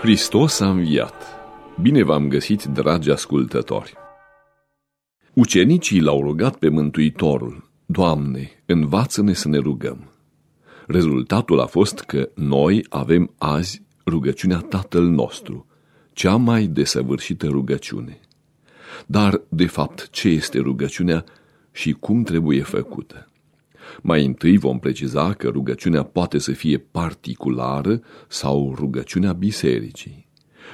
Hristos a înviat! Bine v-am găsit, dragi ascultători! Ucenicii l-au rugat pe Mântuitorul, Doamne, învață-ne să ne rugăm. Rezultatul a fost că noi avem azi rugăciunea Tatăl nostru, cea mai desăvârșită rugăciune. Dar, de fapt, ce este rugăciunea și cum trebuie făcută? Mai întâi vom preciza că rugăciunea poate să fie particulară sau rugăciunea bisericii.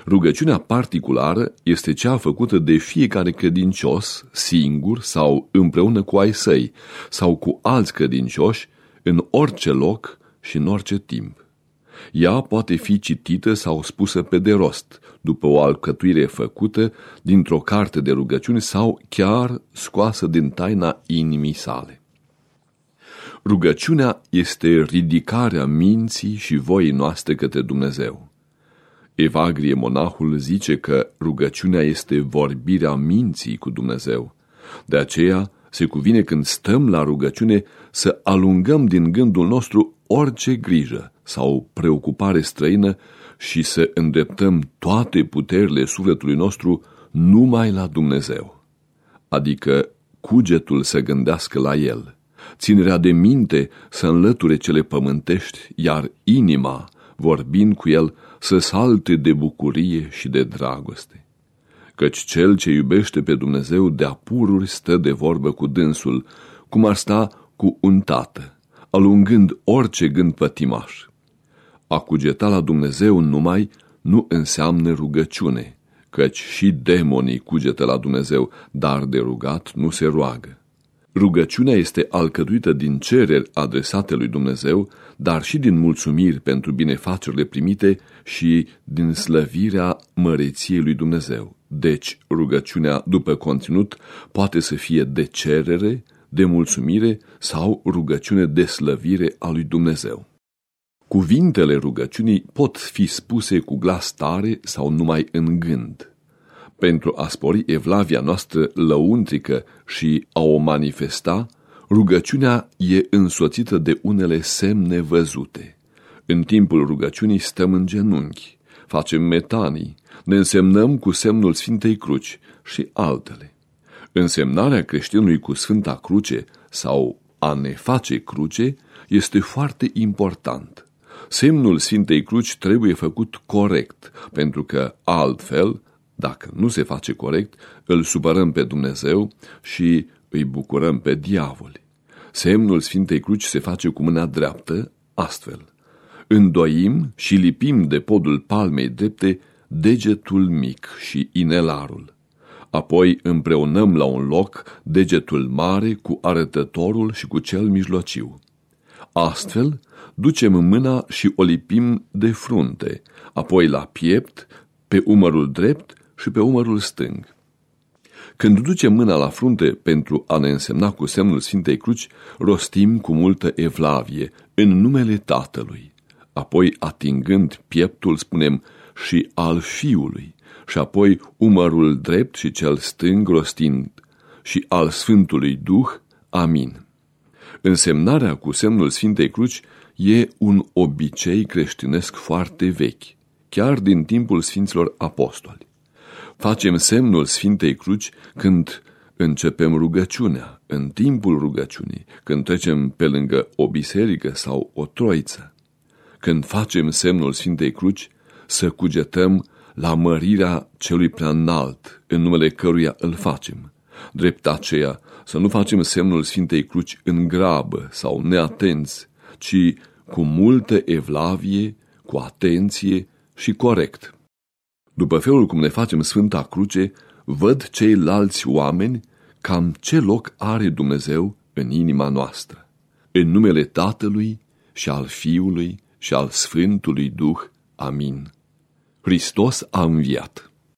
Rugăciunea particulară este cea făcută de fiecare credincios, singur sau împreună cu ai săi, sau cu alți credincioși, în orice loc și în orice timp. Ea poate fi citită sau spusă pe de rost, după o alcătuire făcută dintr-o carte de rugăciuni sau chiar scoasă din taina inimii sale. Rugăciunea este ridicarea minții și voii noastre către Dumnezeu. Evagrie monahul zice că rugăciunea este vorbirea minții cu Dumnezeu. De aceea se cuvine când stăm la rugăciune să alungăm din gândul nostru orice grijă sau preocupare străină și să îndreptăm toate puterile sufletului nostru numai la Dumnezeu. Adică cugetul să gândească la El – ținerea de minte să înlăture cele pământești, iar inima, vorbind cu el, să salte de bucurie și de dragoste. Căci cel ce iubește pe Dumnezeu de apururi stă de vorbă cu dânsul, cum ar sta cu un tată, alungând orice gând pătimaș. A cugeta la Dumnezeu numai nu înseamnă rugăciune, căci și demonii cugetă la Dumnezeu, dar de rugat nu se roagă. Rugăciunea este alcătuită din cereri adresate lui Dumnezeu, dar și din mulțumiri pentru binefacerile primite și din slăvirea măreției lui Dumnezeu. Deci, rugăciunea după conținut poate să fie de cerere, de mulțumire sau rugăciune de slăvire a lui Dumnezeu. Cuvintele rugăciunii pot fi spuse cu glas tare sau numai în gând pentru a spori evlavia noastră lăuntrică și a o manifesta, rugăciunea e însoțită de unele semne văzute. În timpul rugăciunii stăm în genunchi, facem metanii, ne însemnăm cu semnul Sfintei Cruci și altele. Însemnarea creștinului cu Sfânta Cruce sau a ne face cruce este foarte important. Semnul Sfintei Cruci trebuie făcut corect, pentru că altfel dacă nu se face corect, îl supărăm pe Dumnezeu și îi bucurăm pe diavoli. Semnul Sfintei Cruci se face cu mâna dreaptă, astfel. Îndoim și lipim de podul palmei drepte degetul mic și inelarul. Apoi împreunăm la un loc degetul mare cu arătătorul și cu cel mijlociu. Astfel, ducem mâna și o lipim de frunte, apoi la piept, pe umărul drept și pe umărul stâng. Când ducem mâna la frunte pentru a ne însemna cu semnul Sfintei Cruci, rostim cu multă evlavie, în numele Tatălui. Apoi, atingând pieptul, spunem și al Fiului, și apoi umărul drept și cel stâng rostind și al Sfântului Duh. Amin. Însemnarea cu semnul Sfintei Cruci e un obicei creștinesc foarte vechi, chiar din timpul Sfinților Apostoli facem semnul Sfintei Cruci când începem rugăciunea, în timpul rugăciunii, când trecem pe lângă o biserică sau o troiță. Când facem semnul Sfintei Cruci, să cugetăm la mărirea celui prea înalt, în numele căruia îl facem. Drept aceea, să nu facem semnul Sfintei Cruci în grabă sau neatenți, ci cu multă evlavie, cu atenție și corect. După felul cum ne facem Sfânta Cruce, văd ceilalți oameni cam ce loc are Dumnezeu în inima noastră. În numele Tatălui și al Fiului și al Sfântului Duh. Amin. Hristos a înviat.